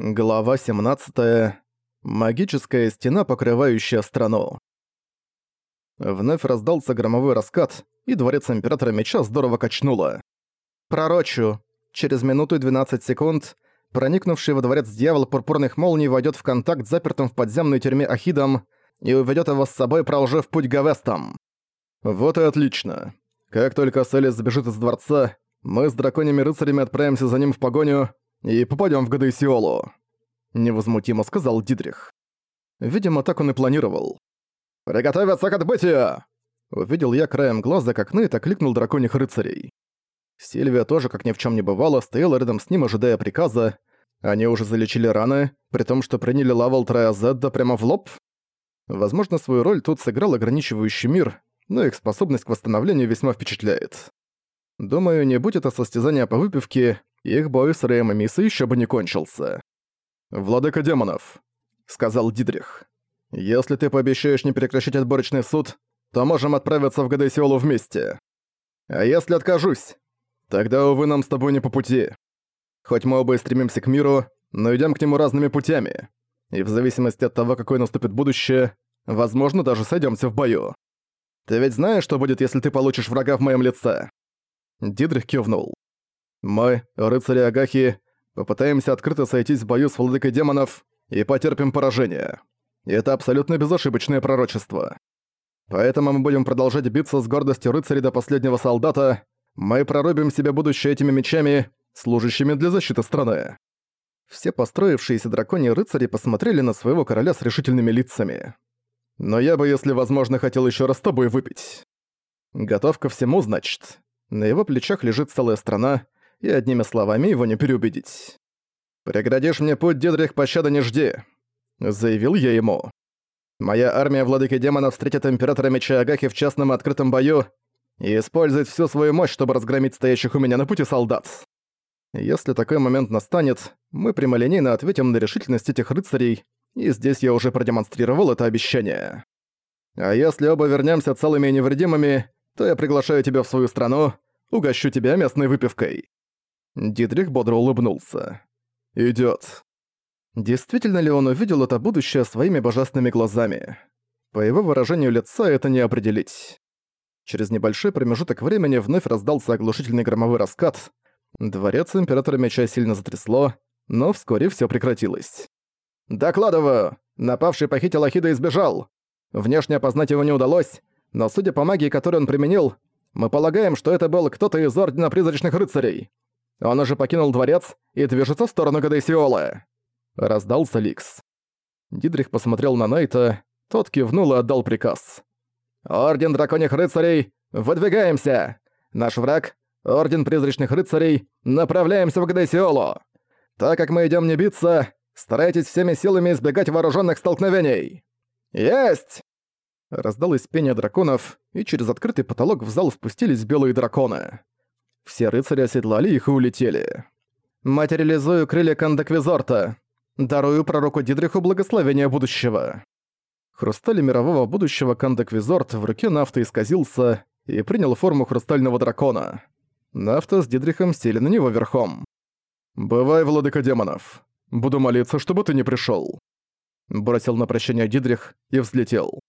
Глава 17. Магическая стена, покрывающая страну. Вновь раздался громовой раскат, и дворец Императора Меча здорово качнуло. Пророчу. Через минуту и 12 секунд проникнувший во дворец дьявол пурпурных молний войдет в контакт с запертым в подземной тюрьме Ахидом и уведет его с собой, проложив путь Гавестом. Вот и отлично. Как только Селис сбежит из дворца, мы с драконьими рыцарями отправимся за ним в погоню и попадем в Гадейсиолу», — невозмутимо сказал Дидрих. Видимо, так он и планировал. «Приготовиться к отбытию!» Увидел я краем глаза, как Нейт окликнул драконьих рыцарей. Сильвия тоже, как ни в чем не бывало, стояла рядом с ним, ожидая приказа. Они уже залечили раны, при том, что приняли лавал Троязедда прямо в лоб. Возможно, свою роль тут сыграл ограничивающий мир, но их способность к восстановлению весьма впечатляет. Думаю, не будь это состязание по выпивке, их бой с Рэем и Мисой ещё бы не кончился. «Владыка демонов», — сказал Дидрих. «Если ты пообещаешь не прекращать отборочный суд, то можем отправиться в Гадесиолу вместе. А если откажусь, тогда, увы, нам с тобой не по пути. Хоть мы оба и стремимся к миру, но идём к нему разными путями. И в зависимости от того, какое наступит будущее, возможно, даже сойдёмся в бою. Ты ведь знаешь, что будет, если ты получишь врага в моем лице?» Дидрих кивнул. Мы, рыцари Агахи, попытаемся открыто сойтись в бою с владыкой демонов и потерпим поражение. И это абсолютно безошибочное пророчество. Поэтому мы будем продолжать биться с гордостью рыцарей до последнего солдата. Мы прорубим себе будущее этими мечами, служащими для защиты страны. Все построившиеся драконьи рыцари посмотрели на своего короля с решительными лицами. Но я бы, если возможно, хотел еще раз с тобой выпить. Готов ко всему, значит. На его плечах лежит целая страна, и одними словами его не переубедить. «Преградишь мне путь, Дидрих, пощады не жди», — заявил я ему. «Моя армия владыки демонов встретит Императора Меча Агаки в частном открытом бою и использует всю свою мощь, чтобы разгромить стоящих у меня на пути солдат. Если такой момент настанет, мы прямолинейно ответим на решительность этих рыцарей, и здесь я уже продемонстрировал это обещание. А если оба вернемся целыми и невредимыми, то я приглашаю тебя в свою страну, угощу тебя местной выпивкой. Дидрих бодро улыбнулся. «Идёт». Действительно ли он увидел это будущее своими божественными глазами? По его выражению лица это не определить. Через небольшой промежуток времени вновь раздался оглушительный громовой раскат. Дворец Императора Меча сильно затрясло, но вскоре всё прекратилось. «Докладываю! Напавший похитил Ахида и сбежал. Внешне опознать его не удалось, но судя по магии, которую он применил, мы полагаем, что это был кто-то из Ордена Призрачных Рыцарей. Он уже покинул дворец и движется в сторону Гадейсиола. Раздался Ликс. Дидрих посмотрел на Найта, тот кивнул и отдал приказ. «Орден Драконьих Рыцарей, выдвигаемся! Наш враг, Орден Призрачных Рыцарей, направляемся в Гадейсиолу! Так как мы идем не биться, старайтесь всеми силами избегать вооруженных столкновений!» «Есть!» Раздалось пение драконов, и через открытый потолок в зал спустились белые драконы. Все рыцари оседлали их и улетели. «Материализую крылья Кандаквизорта. Дарую пророку Дидриху благословение будущего». Хрусталь мирового будущего Кандаквизорт в руке Нафта исказился и принял форму хрустального дракона. Нафта с Дидрихом сели на него верхом. «Бывай, владыка демонов. Буду молиться, чтобы ты не пришёл». Бросил на прощание Дидрих и взлетел.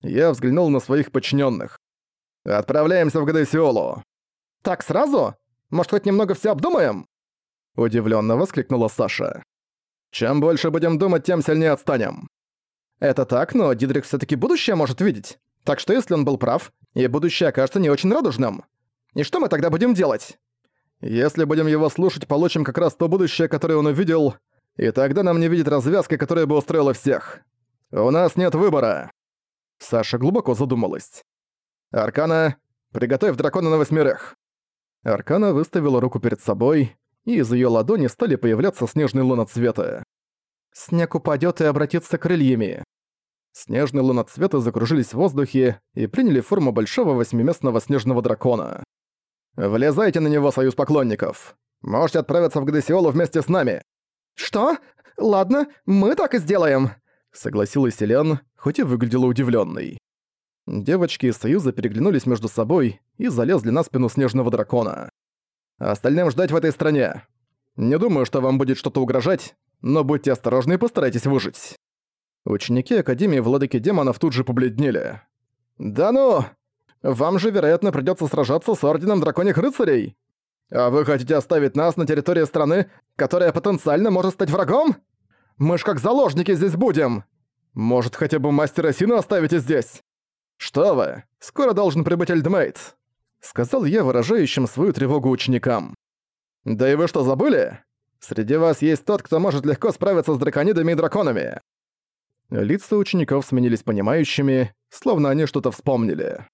Я взглянул на своих подчиненных. «Отправляемся в Гадесиолу. «Так сразу? Может, хоть немного все обдумаем?» Удивленно воскликнула Саша. «Чем больше будем думать, тем сильнее отстанем». «Это так, но Дидрик все таки будущее может видеть. Так что если он был прав, и будущее окажется не очень радужным. И что мы тогда будем делать?» «Если будем его слушать, получим как раз то будущее, которое он увидел, и тогда нам не видит развязка, которая бы устроила всех. У нас нет выбора». Саша глубоко задумалась. «Аркана, приготовь дракона на восьмерых. Аркана выставила руку перед собой, и из её ладони стали появляться снежные луноцветы. «Снег упадёт и обратится крыльями». Снежные луноцветы закружились в воздухе и приняли форму большого восьмиместного снежного дракона. «Влезайте на него, союз поклонников! Можете отправиться в Гадесиолу вместе с нами!» «Что? Ладно, мы так и сделаем!» Согласилась Элен, хоть и выглядела удивлённой. Девочки из Союза переглянулись между собой и залезли на спину снежного дракона. Остальным ждать в этой стране. Не думаю, что вам будет что-то угрожать, но будьте осторожны и постарайтесь выжить». Ученики Академии Владыки Демонов тут же побледнели. «Да ну! Вам же, вероятно, придётся сражаться с Орденом Драконьих Рыцарей! А вы хотите оставить нас на территории страны, которая потенциально может стать врагом? Мы ж как заложники здесь будем! Может, хотя бы мастера Сина оставите здесь? Что вы, скоро должен прибыть Эльдмейт!» Сказал я выражающим свою тревогу ученикам. «Да и вы что, забыли? Среди вас есть тот, кто может легко справиться с драконидами и драконами. Лица учеников сменились понимающими, словно они что-то вспомнили.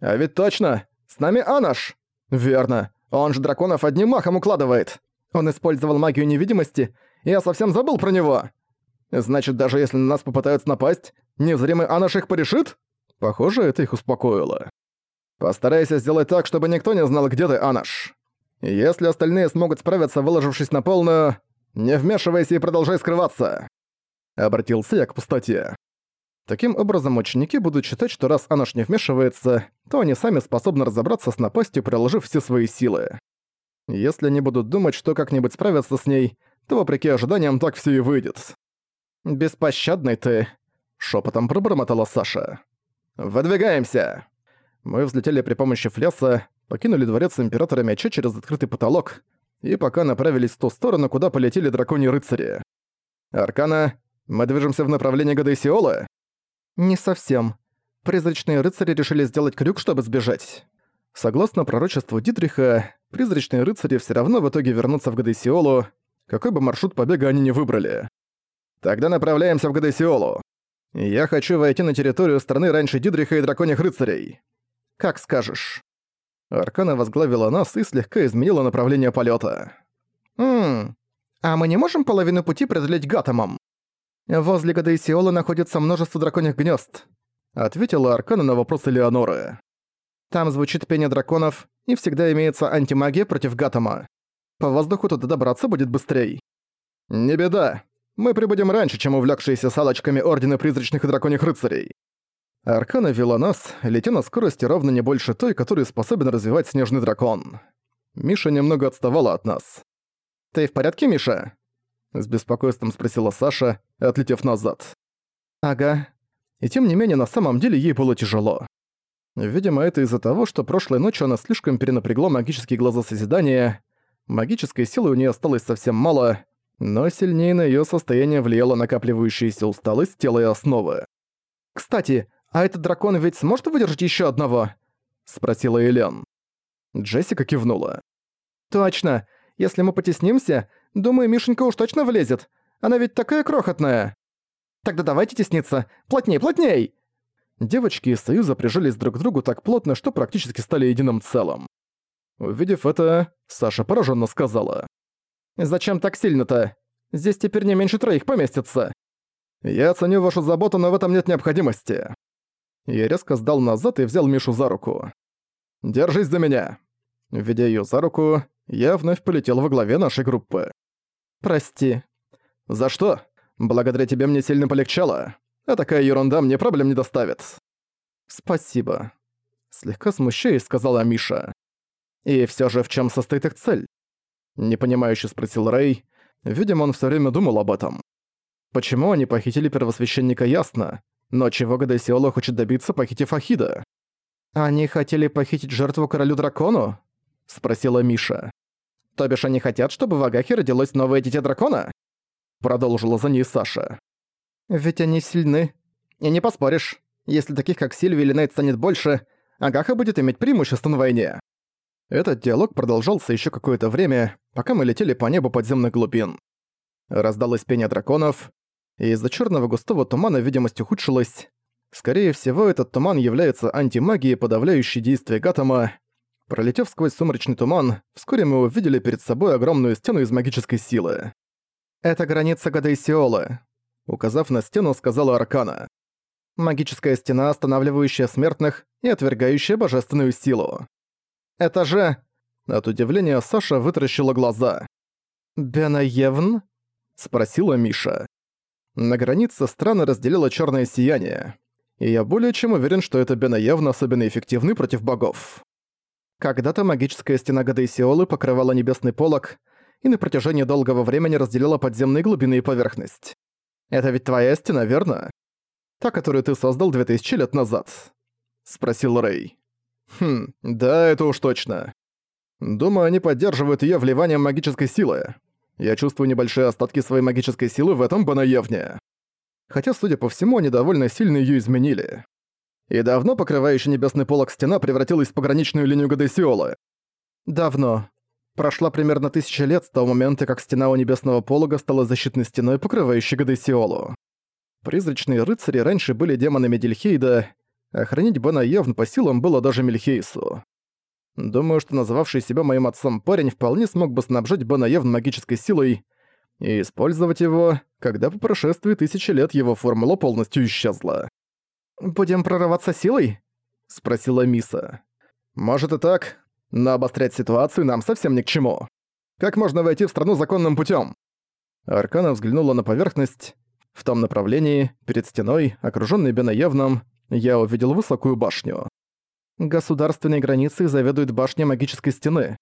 «А ведь точно! С нами Анаш!» «Верно. Он же драконов одним махом укладывает. Он использовал магию невидимости, и я совсем забыл про него. Значит, даже если на нас попытаются напасть, незримый Анаш их порешит?» Похоже, это их успокоило. «Постарайся сделать так, чтобы никто не знал, где ты, Анаш. Если остальные смогут справиться, выложившись на полную, не вмешивайся и продолжай скрываться». Обратился я к пустоте. Таким образом, ученики будут считать, что раз Анаш не вмешивается, то они сами способны разобраться с напастью, приложив все свои силы. Если они будут думать, что как-нибудь справятся с ней, то, вопреки ожиданиям, так все и выйдет. «Беспощадный ты», — шепотом пробормотала Саша. «Выдвигаемся!» Мы взлетели при помощи флеса, покинули дворец Императора Меча через открытый потолок и пока направились в ту сторону, куда полетели драконьи рыцари. «Аркана, мы движемся в направлении Гадайсиола?» «Не совсем. Призрачные рыцари решили сделать крюк, чтобы сбежать. Согласно пророчеству Дитриха, призрачные рыцари все равно в итоге вернутся в Гадайсиолу, какой бы маршрут побега они не выбрали. Тогда направляемся в Гадайсиолу. Я хочу войти на территорию страны раньше Дидриха и драконьих рыцарей. Как скажешь. Аркана возглавила нас и слегка изменила направление полета. «Ммм, а мы не можем половину пути преодолеть Гатамом?» «Возле Гадаисиола находится множество драконьих гнезд», — ответила Аркана на вопрос Элеоноры. «Там звучит пение драконов, и всегда имеется антимагия против Гатама. По воздуху туда добраться будет быстрей». «Не беда. Мы прибудем раньше, чем увлекшиеся салочками Ордена Призрачных и Драконьих Рыцарей». Аркана вела нас, летя на скорости ровно не больше той, которую способен развивать Снежный Дракон. Миша немного отставала от нас. «Ты в порядке, Миша?» С беспокойством спросила Саша, отлетев назад. «Ага». И тем не менее, на самом деле ей было тяжело. Видимо, это из-за того, что прошлой ночью она слишком перенапрягла магические глаза созидания. Магической силы у нее осталось совсем мало, но сильнее на ее состояние влияла накапливающаяся усталость тела и основы. «Кстати, а этот дракон ведь сможет выдержать еще одного?» — спросила Элен. Джессика кивнула. «Точно. Если мы потеснимся, Думаю, Мишенька уж точно влезет. Она ведь такая крохотная. Тогда давайте тесниться. Плотней, плотней!» Девочки из Союза прижались друг к другу так плотно, что практически стали единым целым. Увидев это, Саша пораженно сказала. «Зачем так сильно-то? Здесь теперь не меньше троих поместится. Я ценю вашу заботу, но в этом нет необходимости». Я резко сдал назад и взял Мишу за руку. «Держись за меня!» Ведя её за руку, я вновь полетел во главе нашей группы. «Прости». «За что? Благодаря тебе мне сильно полегчало. А такая ерунда мне проблем не доставит». «Спасибо», — слегка смущаясь, сказала Миша. «И всё же в чём состоит их цель?» Непонимающе спросил Рэй. Видимо, он всё время думал об этом. Почему они похитили первосвященника, ясно. Но чего Гадайсиола хочет добиться, похитив Ахида? «Они хотели похитить жертву королю-дракону?» — спросила Миша. То бишь они хотят, чтобы в Агахе родилось новое дитя дракона?» Продолжила за ней Саша. «Ведь они сильны. И не поспоришь. Если таких, как Сильви или Нейт станет больше, Агаха будет иметь преимущество на войне». Этот диалог продолжался еще какое-то время, пока мы летели по небу подземных глубин. Раздалось пение драконов, и из-за черного густого тумана видимость ухудшилась. Скорее всего, этот туман является антимагией, подавляющей действие Гатама, Пролетев сквозь сумрачный туман, вскоре мы увидели перед собой огромную стену из магической силы. «Это граница Гадайсиолы», — указав на стену, сказала Аркана. «Магическая стена, останавливающая смертных и отвергающая божественную силу». «Это же...» От удивления Саша вытаращила глаза. «Бенаевн?» — спросила Миша. На границе страны разделило черное сияние, и я более чем уверен, что это Бенаевн особенно эффективны против богов. Когда-то магическая стена Гадейсиолы покрывала небесный полог, и на протяжении долгого времени разделила подземные глубины и поверхность. Это ведь твоя стена, верно? Та, которую ты создал 2000 лет назад?» — спросил Рэй. «Хм, да, это уж точно. Думаю, они поддерживают её вливанием магической силы. Я чувствую небольшие остатки своей магической силы в этом Банаевне. Хотя, судя по всему, они довольно сильно её изменили. И давно покрывающая небесный полог стена превратилась в пограничную линию Гадесиолы. Давно. Прошла примерно тысяча лет с того момента, как стена у небесного полога стала защитной стеной, покрывающей Гадесиолу. Призрачные рыцари раньше были демонами Дельхейда, охранить Бена Евн по силам было даже Мельхейсу. Думаю, что называвший себя моим отцом парень вполне смог бы снабжать Бена Евн магической силой и использовать его, когда по прошествии тысячи лет его формула полностью исчезла. «Будем прорываться силой?» — спросила Миса. «Может и так, но обострять ситуацию нам совсем ни к чему. Как можно войти в страну законным путем? Аркана взглянула на поверхность. В том направлении, перед стеной, окружённой Бенаевном, я увидел высокую башню. Государственной границей заведует башня магической стены.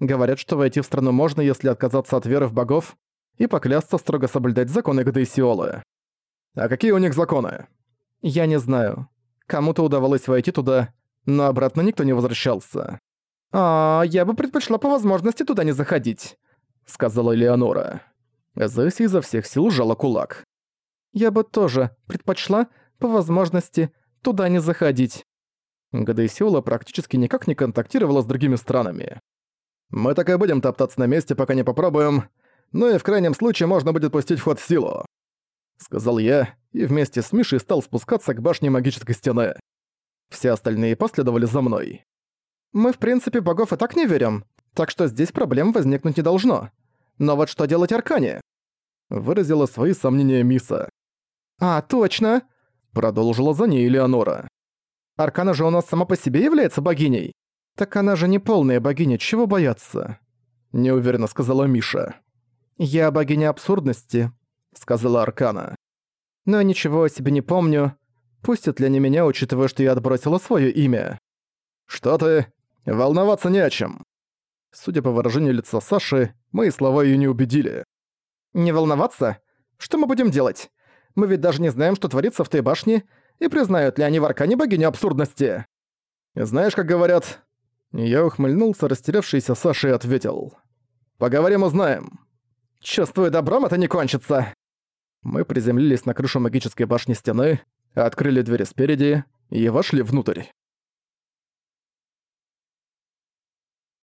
Говорят, что войти в страну можно, если отказаться от веры в богов и поклясться строго соблюдать законы Гадейсиолы. А какие у них законы? Я не знаю. Кому-то удавалось войти туда, но обратно никто не возвращался. «А, я бы предпочла по возможности туда не заходить», — сказала Элеонора. Зесси изо всех сил сжала кулак. «Я бы тоже предпочла, по возможности, туда не заходить». Гадейсиола практически никак не контактировала с другими странами. «Мы так и будем топтаться на месте, пока не попробуем, ну и в крайнем случае можно будет пустить в ход силу», — сказал я, и вместе с Мишей стал спускаться к башне магической стены. Все остальные последовали за мной. Мы, в принципе, богов и так не верим, так что здесь проблем возникнуть не должно. Но вот что делать Аркане?» Выразила свои сомнения Миса. «А, точно!» Продолжила за ней Элеонора. «Аркана же у нас сама по себе является богиней. Так она же не полная богиня, чего бояться?» Неуверенно сказала Миша. «Я богиня абсурдности», — сказала Аркана. «Но ничего о себе не помню. Пустят ли они меня, учитывая, что я отбросила свое имя?» «Что ты? Волноваться не о чем. Судя по выражению лица Саши, мои слова её не убедили. «Не волноваться? Что мы будем делать? Мы ведь даже не знаем, что творится в той башне, и признают ли они в Аркане богиню абсурдности. Знаешь, как говорят...» Я ухмыльнулся, растерявшийся Саша и ответил. «Поговорим, узнаем. Чувствую, добром это не кончится». Мы приземлились на крышу магической башни стены, открыли двери спереди и вошли внутрь.